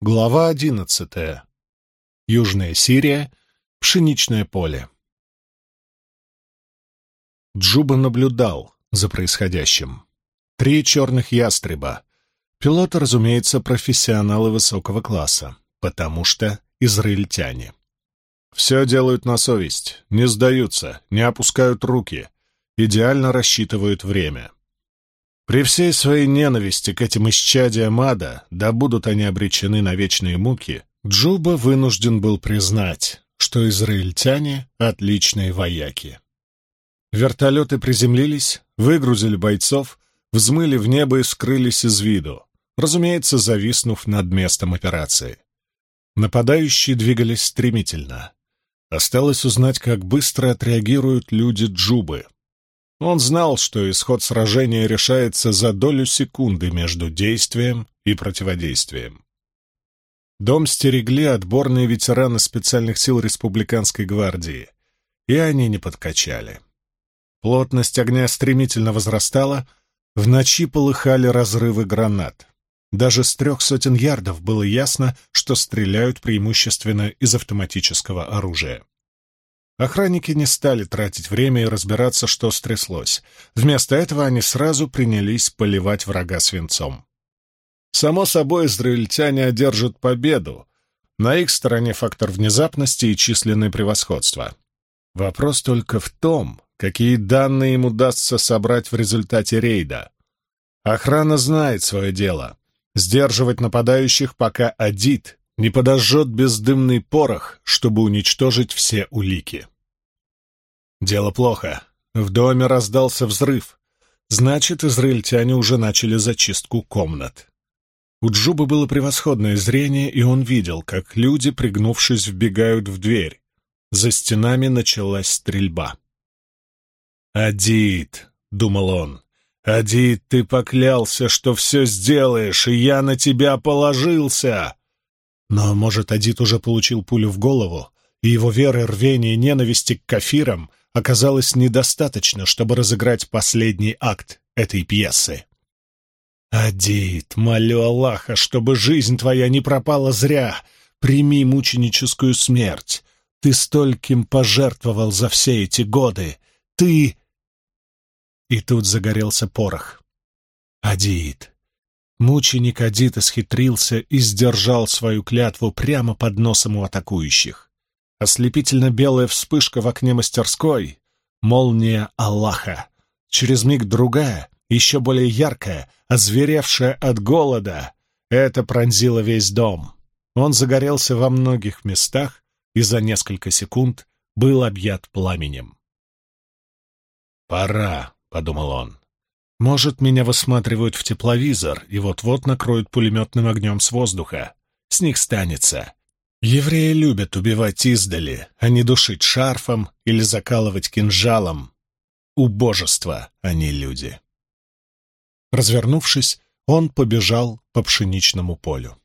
Глава одиннадцатая. Южная Сирия. Пшеничное поле. Джуба наблюдал за происходящим. Три черных ястреба. Пилоты, разумеется, профессионалы высокого класса, потому что израильтяне. Все делают на совесть, не сдаются, не опускают руки, идеально рассчитывают время. При всей своей ненависти к этим исчадиям ада, да будут они обречены на вечные муки, Джуба вынужден был признать, что израильтяне — отличные вояки. Вертолеты приземлились, выгрузили бойцов, взмыли в небо и скрылись из виду, разумеется, зависнув над местом операции. Нападающие двигались стремительно. Осталось узнать, как быстро отреагируют люди Джубы — он знал, что исход сражения решается за долю секунды между действием и противодействием. Дом стерегли отборные ветераны специальных сил Республиканской гвардии, и они не подкачали. Плотность огня стремительно возрастала, в ночи полыхали разрывы гранат. Даже с трех сотен ярдов было ясно, что стреляют преимущественно из автоматического оружия. Охранники не стали тратить время и разбираться, что стряслось. Вместо этого они сразу принялись поливать врага свинцом. Само собой, израильтяне одержат победу. На их стороне фактор внезапности и численное превосходство. Вопрос только в том, какие данные им удастся собрать в результате рейда. Охрана знает свое дело. Сдерживать нападающих, пока Адит не подожжет бездымный порох, чтобы уничтожить все улики. Дело плохо. В доме раздался взрыв. Значит, израильтяне уже начали зачистку комнат. У Джубы было превосходное зрение, и он видел, как люди, пригнувшись, вбегают в дверь. За стенами началась стрельба. «Адид», — думал он, — «Адид, ты поклялся, что все сделаешь, и я на тебя положился!» Но, может, Адид уже получил пулю в голову, и его веры, рвения и ненависти к кафирам оказалось недостаточно, чтобы разыграть последний акт этой пьесы. «Адид, молю Аллаха, чтобы жизнь твоя не пропала зря. Прими мученическую смерть. Ты стольким пожертвовал за все эти годы. Ты...» И тут загорелся порох. «Адид, Мученик Адит исхитрился и сдержал свою клятву прямо под носом у атакующих. Ослепительно белая вспышка в окне мастерской — молния Аллаха. Через миг другая, еще более яркая, озверевшая от голода. Это пронзило весь дом. Он загорелся во многих местах и за несколько секунд был объят пламенем. «Пора», — подумал он. Может, меня высматривают в тепловизор и вот-вот накроют пулеметным огнем с воздуха. С них станется. Евреи любят убивать издали, а не душить шарфом или закалывать кинжалом. Убожество, а не люди. Развернувшись, он побежал по пшеничному полю.